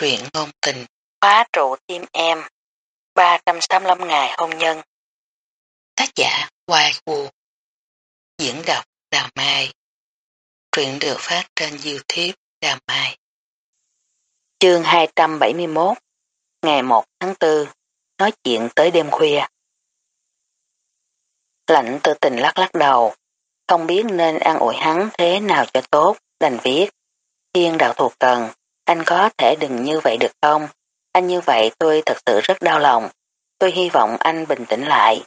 Truyện ngôn tình, khóa trụ tim em, 385 ngày hôn nhân. Tác giả Hoài Vũ Diễn đọc Đào Mai. Truyện được phát trên Youtube Đào Mai. Chương 271 Ngày 1 tháng 4 Nói chuyện tới đêm khuya. Lạnh tự tình lắc lắc đầu Không biết nên an ủi hắn thế nào cho tốt Đành viết. Thiên đạo thuộc cần anh có thể đừng như vậy được không? Anh như vậy tôi thật sự rất đau lòng. Tôi hy vọng anh bình tĩnh lại.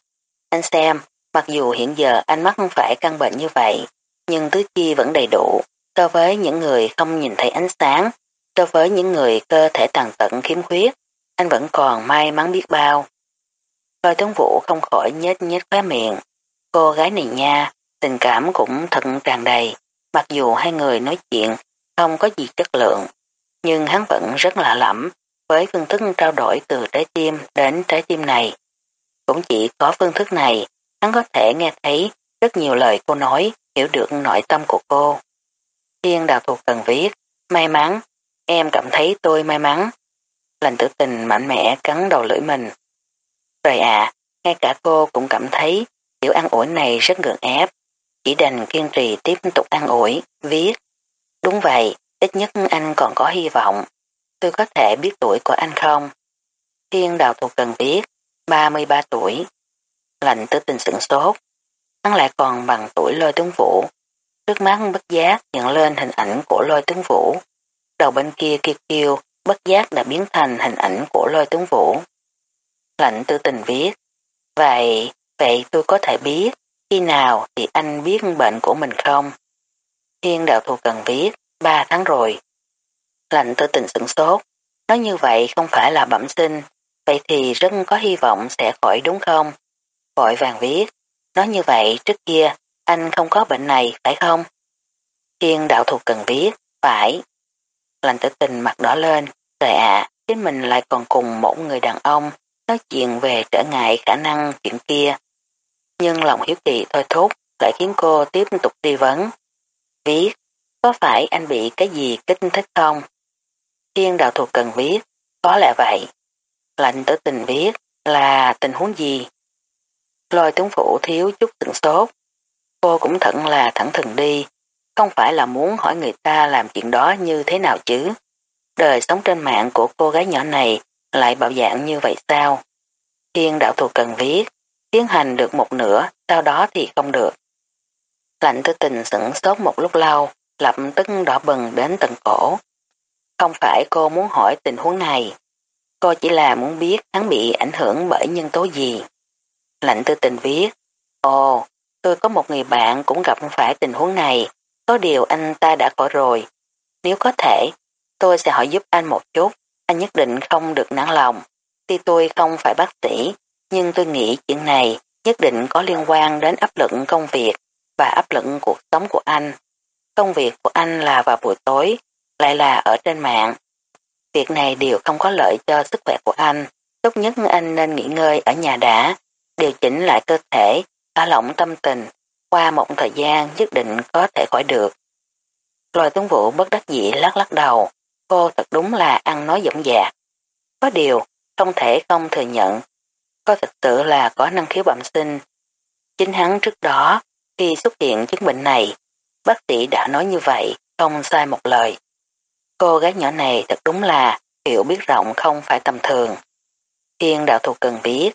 Anh xem, mặc dù hiện giờ anh mắc không phải căn bệnh như vậy, nhưng tứ chi vẫn đầy đủ. So với những người không nhìn thấy ánh sáng, so với những người cơ thể tàn tận khiếm khuyết, anh vẫn còn may mắn biết bao. Lôi tướng vũ không khỏi nhếch nhếch khóe miệng. Cô gái này nha, tình cảm cũng thật tràn đầy, mặc dù hai người nói chuyện không có gì chất lượng nhưng hắn vẫn rất lạ lẫm với phương thức trao đổi từ trái tim đến trái tim này. Cũng chỉ có phương thức này, hắn có thể nghe thấy rất nhiều lời cô nói, hiểu được nội tâm của cô. Thiên đào thuộc cần viết, may mắn, em cảm thấy tôi may mắn. Lành tử tình mạnh mẽ cắn đầu lưỡi mình. Rồi ạ, ngay cả cô cũng cảm thấy kiểu ăn ủi này rất gượng ép. Chỉ đành kiên trì tiếp tục ăn ủi, viết. Đúng vậy, ít nhất anh còn có hy vọng. Tôi có thể biết tuổi của anh không? Thiên đạo thuộc cần biết, 33 tuổi. Lạnh tư tình sửng sốt. Hắn lại còn bằng tuổi lôi tướng vũ. Trước mắt bất giác nhận lên hình ảnh của lôi tướng vũ. Đầu bên kia kiệt kiêu bất giác đã biến thành hình ảnh của lôi tướng vũ. Lạnh tư tình viết. Vậy, vậy tôi có thể biết, khi nào thì anh biết bệnh của mình không? Thiên đạo thù cần viết, ba tháng rồi. Lạnh tử tình sửng sốt, nói như vậy không phải là bẩm sinh, vậy thì rất có hy vọng sẽ khỏi đúng không? Vội vàng viết, nói như vậy trước kia anh không có bệnh này phải không? Thiên đạo thuộc cần viết, phải. Lạnh tử tình mặt đỏ lên, trời ạ, chính mình lại còn cùng một người đàn ông nói chuyện về trở ngại khả năng chuyện kia. Nhưng lòng hiếu kỳ thôi thúc lại khiến cô tiếp tục đi vấn. Viết, có phải anh bị cái gì kích thích không? Thiên đạo thuộc cần viết, có lẽ vậy. Lạnh tử tình viết là tình huống gì? Lôi tướng phủ thiếu chút từng sốt. Cô cũng thận là thẳng thừng đi, không phải là muốn hỏi người ta làm chuyện đó như thế nào chứ. Đời sống trên mạng của cô gái nhỏ này lại bạo dạng như vậy sao? Thiên đạo thuộc cần viết, tiến hành được một nửa, sau đó thì không được. Lạnh tử tình sửng sốt một lúc lâu, lập tức đỏ bừng đến tận cổ. Không phải cô muốn hỏi tình huống này, cô chỉ là muốn biết hắn bị ảnh hưởng bởi nhân tố gì. Lạnh tư tình viết, Ồ, tôi có một người bạn cũng gặp phải tình huống này, có điều anh ta đã khỏi rồi. Nếu có thể, tôi sẽ hỏi giúp anh một chút, anh nhất định không được nản lòng. Tuy tôi không phải bác sĩ, nhưng tôi nghĩ chuyện này nhất định có liên quan đến áp lực công việc và áp lực cuộc sống của anh. Công việc của anh là vào buổi tối, lại là ở trên mạng. Việc này đều không có lợi cho sức khỏe của anh. Tốt nhất anh nên nghỉ ngơi ở nhà đã, điều chỉnh lại cơ thể, thả lỏng tâm tình. Qua một thời gian nhất định có thể khỏi được. Lôi tướng vũ bất đắc dĩ lắc lắc đầu. Cô thật đúng là ăn nói dõng dạc. Có điều, không thể không thừa nhận. Cô thật sự là có năng khiếu bẩm sinh. Chính hắn trước đó, khi xuất hiện chứng bệnh này, Bác sĩ đã nói như vậy, không sai một lời. Cô gái nhỏ này thật đúng là hiểu biết rộng không phải tầm thường. Thiên đạo thù cần biết.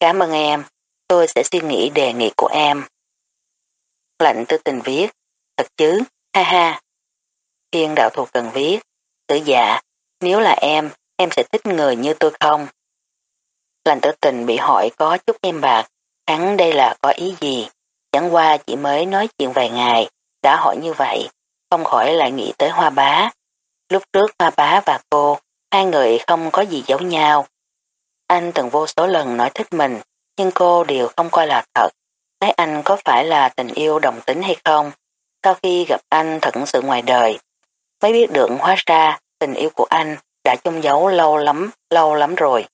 Cảm ơn em, tôi sẽ suy nghĩ đề nghị của em. Lạnh tư tình viết. Thật chứ, ha ha. Thiên đạo thù cần viết. Tử dạ, nếu là em, em sẽ thích người như tôi không? Lạnh tử tình bị hỏi có chút em bạc, hắn đây là có ý gì? Chẳng qua chỉ mới nói chuyện vài ngày, đã hỏi như vậy, không khỏi lại nghĩ tới hoa bá. Lúc trước hoa bá và cô, hai người không có gì giấu nhau. Anh từng vô số lần nói thích mình, nhưng cô đều không coi là thật. Thấy anh có phải là tình yêu đồng tính hay không? Sau khi gặp anh thật sự ngoài đời, mới biết được hóa ra tình yêu của anh đã chung giấu lâu lắm, lâu lắm rồi.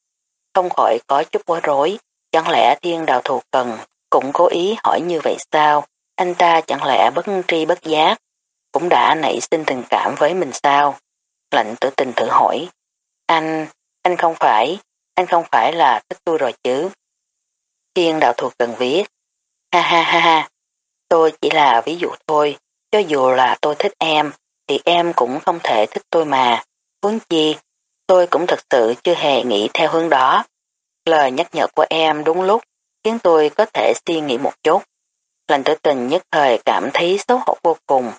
Không khỏi có chút bối rối, chẳng lẽ thiên đạo thù cần cũng cố ý hỏi như vậy sao? Anh ta chẳng lẽ bất tri bất giác, cũng đã nảy sinh tình cảm với mình sao? Lạnh tử tình thử hỏi. Anh, anh không phải, anh không phải là thích tôi rồi chứ. Thiên đạo thuộc cần viết. Ha ha ha ha, tôi chỉ là ví dụ thôi, cho dù là tôi thích em, thì em cũng không thể thích tôi mà. Huống chi, tôi cũng thật sự chưa hề nghĩ theo hướng đó. Lời nhắc nhở của em đúng lúc, khiến tôi có thể suy nghĩ một chút. Lành tử tình nhất thời cảm thấy xấu hổ vô cùng.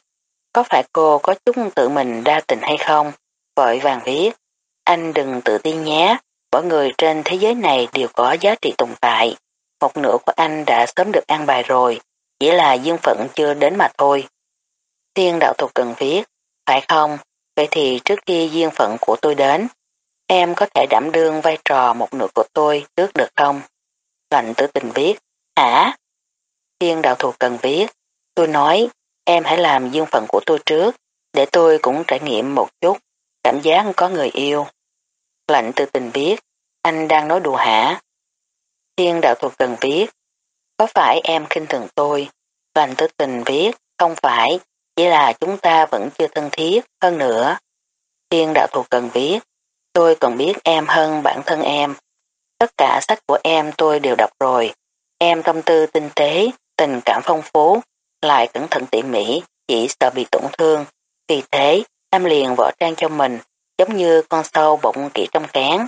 Có phải cô có chút tự mình đa tình hay không? Vội vàng viết, anh đừng tự ti nhé, mỗi người trên thế giới này đều có giá trị tồn tại. Một nửa của anh đã sớm được an bài rồi, chỉ là dương phận chưa đến mà thôi. Tiên đạo thuộc cần viết, phải không? Vậy thì trước khi duyên phận của tôi đến, em có thể đảm đương vai trò một nửa của tôi trước được không? Lạnh tử tình viết, hả? Thiên đạo thù cần viết, tôi nói em hãy làm dương phận của tôi trước, để tôi cũng trải nghiệm một chút, cảm giác có người yêu. Lạnh tự tình biết anh đang nói đùa hả? Thiên đạo thù cần viết, có phải em khinh thường tôi? Lạnh tự tình viết, không phải, chỉ là chúng ta vẫn chưa thân thiết hơn nữa. Thiên đạo thù cần viết, tôi còn biết em hơn bản thân em. Tất cả sách của em tôi đều đọc rồi. Em tâm tư tinh tế, tình cảm phong phú, lại cẩn thận tỉ mỉ, chỉ sợ bị tổn thương. Vì thế, em liền võ trang cho mình, giống như con sâu bụng kỹ trong cán.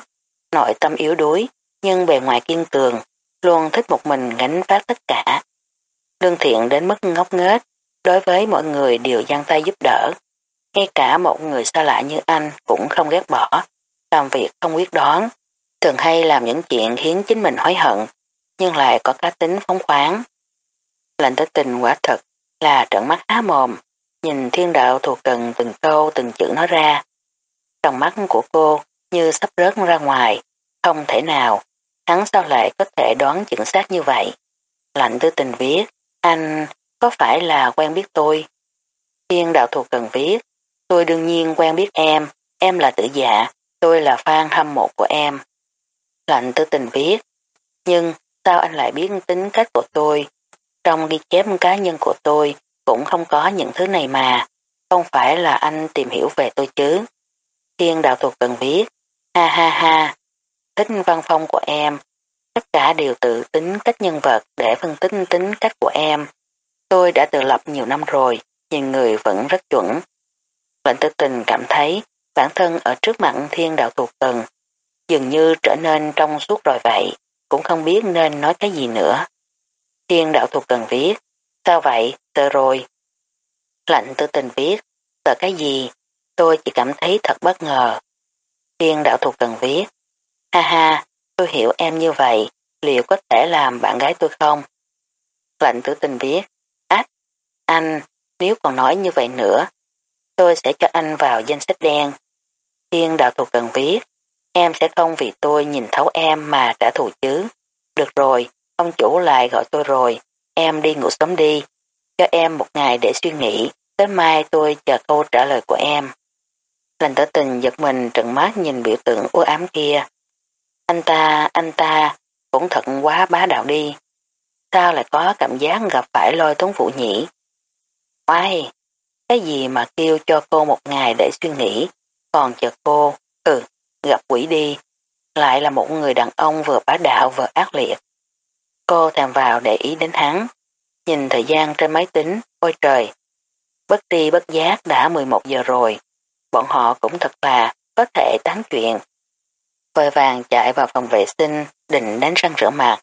Nội tâm yếu đuối, nhưng bề ngoài kiên cường, luôn thích một mình gánh vác tất cả. Lương thiện đến mức ngốc nghếch, đối với mọi người đều giang tay giúp đỡ. Ngay cả một người xa lạ như anh cũng không ghét bỏ, làm việc không quyết đoán, thường hay làm những chuyện khiến chính mình hối hận, nhưng lại có cá tính phóng khoáng. Lệnh tới tình quả thật là trận mắt há mồm, nhìn thiên đạo thuộc cần từng câu từng chữ nói ra. Trong mắt của cô như sắp rớt ra ngoài, không thể nào, hắn sao lại có thể đoán chuẩn xác như vậy. Lạnh tư tình viết, anh có phải là quen biết tôi? Thiên đạo thuộc cần viết, tôi đương nhiên quen biết em, em là tử dạ, tôi là fan hâm mộ của em. Lạnh tư tình viết, nhưng sao anh lại biết tính cách của tôi? Trong ghi chép cá nhân của tôi cũng không có những thứ này mà, không phải là anh tìm hiểu về tôi chứ. Thiên đạo thuộc cần viết, ha ha ha, thích văn phong của em, tất cả đều tự tính cách nhân vật để phân tích tính cách của em. Tôi đã tự lập nhiều năm rồi, nhìn người vẫn rất chuẩn. Lệnh tư tình cảm thấy bản thân ở trước mặt thiên đạo thuộc cần dường như trở nên trong suốt rồi vậy, cũng không biết nên nói cái gì nữa. Thiên đạo thuộc cần viết, sao vậy, Tờ rồi. Lạnh tư tình viết, tờ cái gì, tôi chỉ cảm thấy thật bất ngờ. Thiên đạo thuộc cần viết, ha ha, tôi hiểu em như vậy, liệu có thể làm bạn gái tôi không? Lạnh tử tình viết, anh, nếu còn nói như vậy nữa, tôi sẽ cho anh vào danh sách đen. Thiên đạo thuộc cần viết, em sẽ không vì tôi nhìn thấu em mà trả thù chứ. Được rồi, ông chủ lại gọi tôi rồi, em đi ngủ sớm đi. Cho em một ngày để suy nghĩ, tới mai tôi chờ câu trả lời của em. Lành tử tình giật mình trợn mắt nhìn biểu tượng u ám kia. Anh ta, anh ta, cũng thật quá bá đạo đi. Sao lại có cảm giác gặp phải lôi tuấn phụ nhỉ? Oai, cái gì mà kêu cho cô một ngày để suy nghĩ, còn chờ cô, ừ, gặp quỷ đi, lại là một người đàn ông vừa bá đạo vừa ác liệt. Cô thèm vào để ý đến hắn, nhìn thời gian trên máy tính, ôi trời, bất tri bất giác đã 11 giờ rồi, bọn họ cũng thật là có thể tán chuyện. Vội vàng chạy vào phòng vệ sinh, định đánh răng rửa mặt.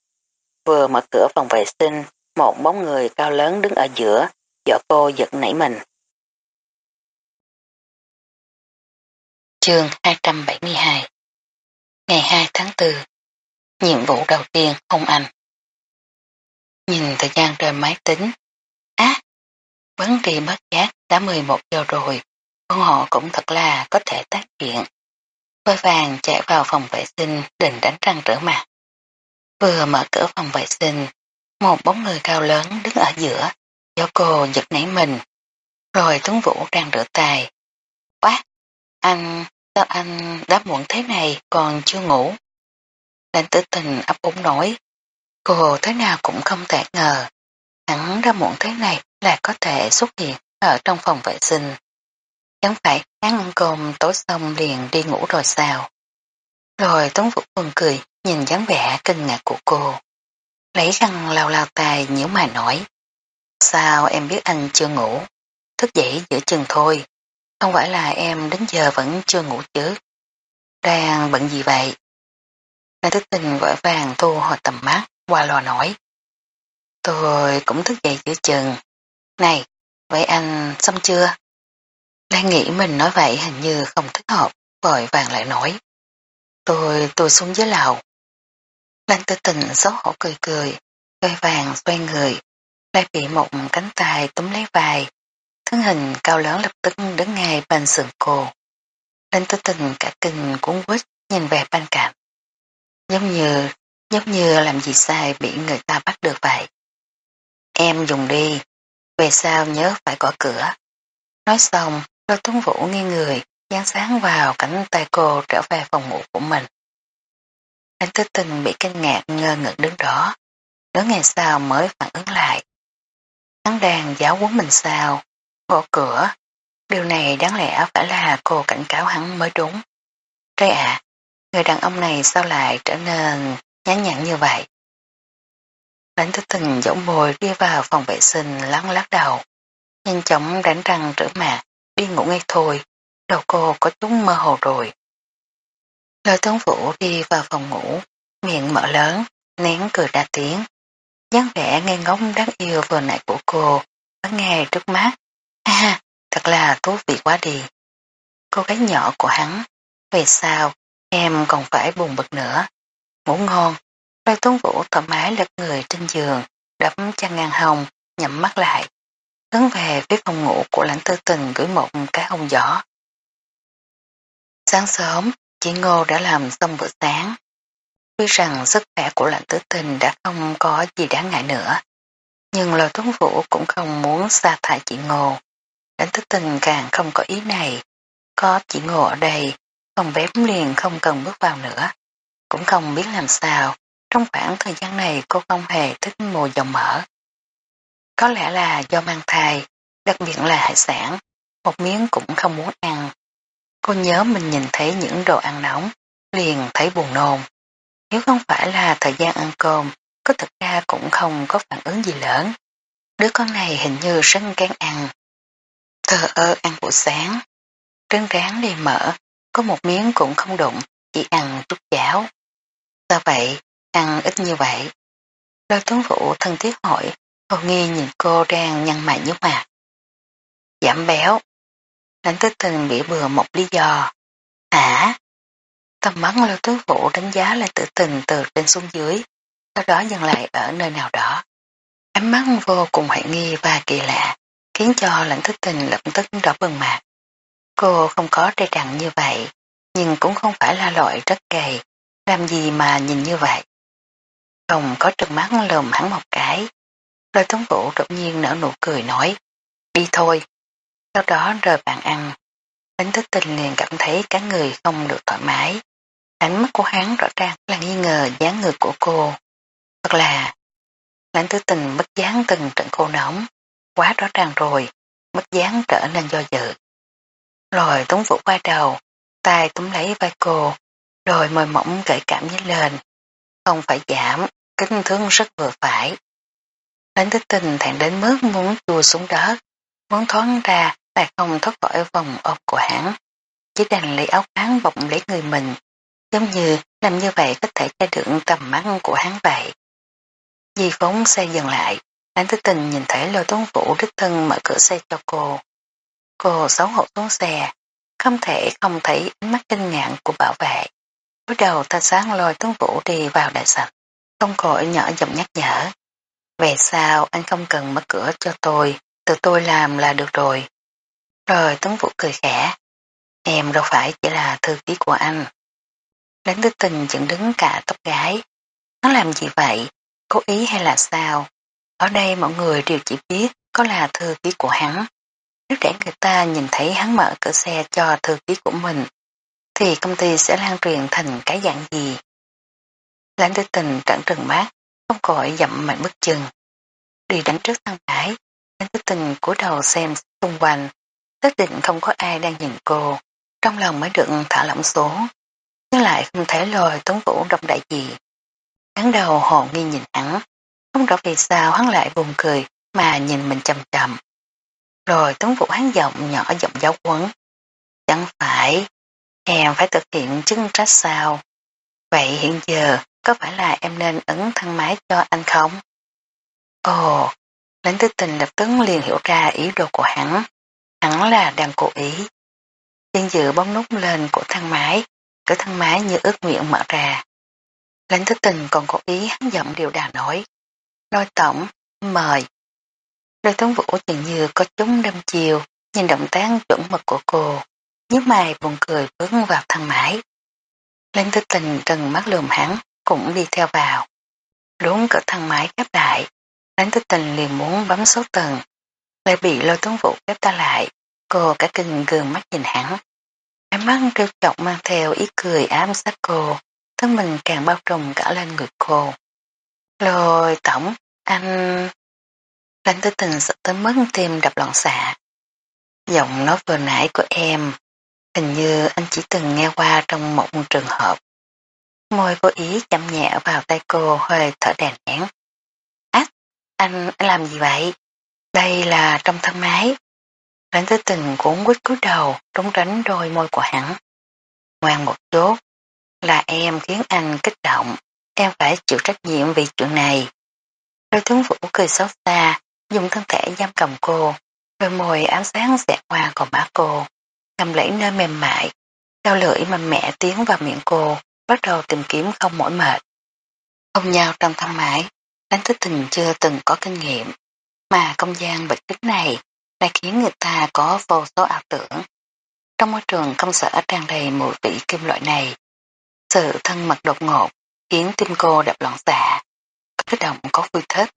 Vừa mở cửa phòng vệ sinh, một bóng người cao lớn đứng ở giữa, dọa cô giật nảy mình. Chương 272 Ngày 2 tháng 4 Nhiệm vụ đầu tiên không anh Nhìn thời gian trên máy tính Á, vấn đề mất giác đã 11 giờ rồi con họ cũng thật là có thể tác chuyện. Vôi vàng chạy vào phòng vệ sinh định đánh răng rửa mặt. Vừa mở cửa phòng vệ sinh, một bóng người cao lớn đứng ở giữa, do cô giật nảy mình. Rồi Tuấn Vũ đang rửa tay. Quá! Anh, sao anh đã muộn thế này còn chưa ngủ? Lãnh tử tình ấp úng nói. Cô thế nào cũng không thể ngờ. Hắn ra muộn thế này là có thể xuất hiện ở trong phòng vệ sinh. Chẳng phải hắn ăn cơm tối xong liền đi ngủ rồi sao? Rồi Tống Vũ Quân cười, nhìn dáng vẻ kinh ngạc của cô. Lấy răng lao lao tài nhíu mà nói. Sao em biết anh chưa ngủ? Thức dậy giữa chừng thôi. Không phải là em đến giờ vẫn chưa ngủ chứ. Đang bận gì vậy? Nàng thức tình vội vàng thu hồi tầm mắt, qua lò nói. Tôi cũng thức dậy giữa chừng. Này, vậy anh xong chưa? Đang nghĩ mình nói vậy hình như không thích hợp, vội vàng lại nói. Tôi, tôi xuống dưới lầu. Lan tư tình xấu hổ cười cười, vơi vàng xoay người, lại bị một cánh tay túm lấy vai. Thân hình cao lớn lập tức đứng ngay bên sườn cô. Lan tư tình cả kinh cuốn quýt nhìn về bên cạnh. Giống như, Nhóc như làm gì sai bị người ta bắt được vậy. Em dùng đi, về sau nhớ phải gõ cửa. Nói xong, Lôi Tuấn Vũ nghi người, dán sáng vào cánh tay cô trở về phòng ngủ của mình. Anh tư tình bị kinh ngạc ngơ ngẩn đứng đó, nửa ngày sau mới phản ứng lại. Hắn đang giáo huấn mình sao, gõ cửa, điều này đáng lẽ phải là cô cảnh cáo hắn mới đúng. trời ạ, người đàn ông này sao lại trở nên nhán nhặn như vậy? Lãnh thức tình dỗng bồi đi vào phòng vệ sinh lắng lắc đầu, nhanh chóng đánh răng rửa mặt, đi ngủ ngay thôi, đầu cô có chút mơ hồ rồi. Lời tướng vũ đi vào phòng ngủ, miệng mở lớn, nén cười ra tiếng. dáng vẻ ngây ngốc đáng yêu vừa nãy của cô, bắn nghe trước mắt. À, thật là thú vị quá đi. Cô gái nhỏ của hắn, về sao em còn phải buồn bực nữa. Ngủ ngon, lôi tuấn vũ thoải mái lật người trên giường, đấm chăn ngang hồng, nhắm mắt lại hướng về phía phòng ngủ của lãnh tư tình gửi một cái hông gió. Sáng sớm, chị Ngô đã làm xong bữa sáng. Tuy rằng sức khỏe của lãnh tử tình đã không có gì đáng ngại nữa, nhưng lôi tuấn vũ cũng không muốn sa thải chị Ngô. Lãnh tử tình càng không có ý này. Có chị Ngô ở đây, phòng bếp liền không cần bước vào nữa. Cũng không biết làm sao, trong khoảng thời gian này cô không hề thích mùi dầu mỡ. Có lẽ là do mang thai, đặc biệt là hải sản, một miếng cũng không muốn ăn. Cô nhớ mình nhìn thấy những đồ ăn nóng, liền thấy buồn nôn. Nếu không phải là thời gian ăn cơm, có thật ra cũng không có phản ứng gì lớn. Đứa con này hình như rất kén ăn. Thờ ơ ăn buổi sáng. Trứng rán liền mở, có một miếng cũng không đụng, chỉ ăn chút cháo. Sao vậy, ăn ít như vậy? Lôi tướng vũ thân thiết hỏi, hầu nghi nhìn cô đang nhăn mày nhíu mặt. Giảm béo. Lãnh tích tình bị bừa một lý do. Hả? Tầm mắt lôi tướng vụ đánh giá lại tự tình từ trên xuống dưới, sau đó dừng lại ở nơi nào đó. Ánh mắt vô cùng hoài nghi và kỳ lạ, khiến cho lãnh thức tình lập tức đỏ bừng mặt. Cô không có trai trặng như vậy, nhưng cũng không phải là loại rất gầy, làm gì mà nhìn như vậy. Không có trừng mắt lồm hắn một cái, Lôi Tuấn Vũ đột nhiên nở nụ cười nói, đi thôi. Sau đó rời bàn ăn. Bánh thức tình liền cảm thấy cả người không được thoải mái. Ánh mắt của hắn rõ ràng là nghi ngờ dáng người của cô. Thật là, lãnh tứ tình bất dáng từng trận cô nóng, quá rõ ràng rồi, bất dáng trở nên do dự. Rồi Tuấn Vũ quay đầu, tay túm lấy vai cô, rồi môi mỏng gợi cảm nhếch lên. Không phải giảm, kính thương rất vừa phải. Lãnh tích tình thẹn đến mức muốn chùa xuống đất, muốn thoát ra lại không thoát khỏi vòng ôm của hắn. Chỉ đành lấy áo khoáng bọc lấy người mình, giống như làm như vậy có thể che được tầm mắt của hắn vậy. Di phóng xe dừng lại, lãnh tích tình nhìn thấy lôi tuấn vũ đích thân mở cửa xe cho cô. Cô xấu hổ xuống xe, không thể không thấy ánh mắt kinh ngạc của bảo vệ. Đối đầu ta sáng lôi tuấn vũ đi vào đại sảnh, không khỏi nhỏ giọng nhắc nhở. Về sao anh không cần mở cửa cho tôi, tự tôi làm là được rồi. Rồi Tuấn Vũ cười khẽ. Em đâu phải chỉ là thư ký của anh. Đánh tư tình dựng đứng cả tóc gái. Nó làm gì vậy? Cố ý hay là sao? Ở đây mọi người đều chỉ biết có là thư ký của hắn. Nếu để người ta nhìn thấy hắn mở cửa xe cho thư ký của mình, thì công ty sẽ lan truyền thành cái dạng gì? Lãnh tư tình trận trừng mát, không cội dậm mạnh bước chân. Đi đánh trước thang ái, lãnh tư tình của đầu xem xung quanh, xác định không có ai đang nhìn cô, trong lòng mới được thả lỏng số, nhưng lại không thể lôi Tuấn Vũ động đại gì. Hắn đầu hồ nghi nhìn hắn, không rõ vì sao hắn lại buồn cười mà nhìn mình chầm chầm. Rồi Tuấn Vũ hắn giọng nhỏ giọng giáo quấn. Chẳng phải, em phải thực hiện chức trách sao? Vậy hiện giờ có phải là em nên ấn thang máy cho anh không? Ồ, lãnh tư tình lập tức liền hiểu ra ý đồ của hắn. Hắn là đang cố ý. Tiên dự bấm nút lên của thang máy, cửa thang máy như ước nguyện mở ra. Lãnh tư tình còn cố ý hắn giọng điều đà nói. Nói tổng, mời. Đôi tuấn vũ dường như có chúng đâm chiều, nhìn động tác chuẩn mực của cô. nhíu mày buồn cười bước vào thang máy. lên tư tình trần mắt lườm hắn, cũng đi theo vào. Đúng cửa thang máy khép lại, lãnh tư tình liền muốn bấm số tầng, lại bị lôi tuấn vũ khép ta lại. Cô cả kinh gương mắt nhìn hắn. Ánh mắt trêu chọc mang theo ý cười ám sát cô, thân mình càng bao trùm cả lên người cô. Lôi tổng, anh... Lãnh tư tình sợ tới mất tim đập loạn xạ. Giọng nói vừa nãy của em, hình như anh chỉ từng nghe qua trong một trường hợp. Môi cố ý chậm nhẹ vào tay cô hơi thở đèn nén. Ách, anh, anh làm gì vậy? Đây là trong thân máy. Lãnh tư tình cũng quýt cúi đầu, trốn tránh đôi môi của hắn. Ngoan một chút, là em khiến anh kích động, em phải chịu trách nhiệm vì chuyện này. Đôi tướng vũ cười xót xa, dùng thân thể giam cầm cô, đôi môi ám sáng dẹt qua còn má cô, cầm lấy nơi mềm mại, đau lưỡi mạnh mẽ tiến vào miệng cô, bắt đầu tìm kiếm không mỏi mệt. ông nhau trong thang máy, đánh thức tình chưa từng có kinh nghiệm, mà không gian bịch kính này lại khiến người ta có vô số ảo tưởng. Trong môi trường công sở tràn đầy mùi vị kim loại này, sự thân mật đột ngột khiến tim cô đập loạn xạ, có kích động có vui thích.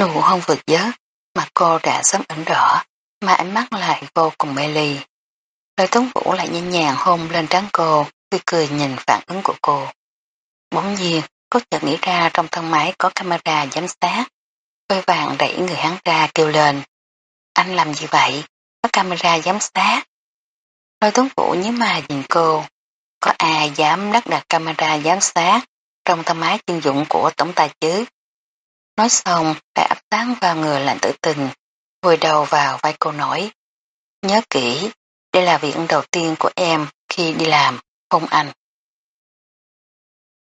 Nụ hôn vượt giới mặt cô đã sớm ẩn đỏ, mà ánh mắt lại vô cùng mê ly. Lời Tuấn Vũ lại nhẹ nhàng hôn lên trán cô, cười cười nhìn phản ứng của cô. Bỗng nhiên, cô chợt nghĩ ra trong thân máy có camera giám sát. Vơi vàng đẩy người hắn ra kêu lên. Anh làm gì vậy? Có camera giám sát. Lôi tuấn vũ nhớ mà nhìn cô. Có ai dám lắp đặt camera giám sát trong thân máy chuyên dụng của tổng tài chứ? Nói xong, lại áp tán vào người lạnh tử tình, vùi đầu vào vai cô nói. Nhớ kỹ, đây là việc đầu tiên của em khi đi làm, không anh.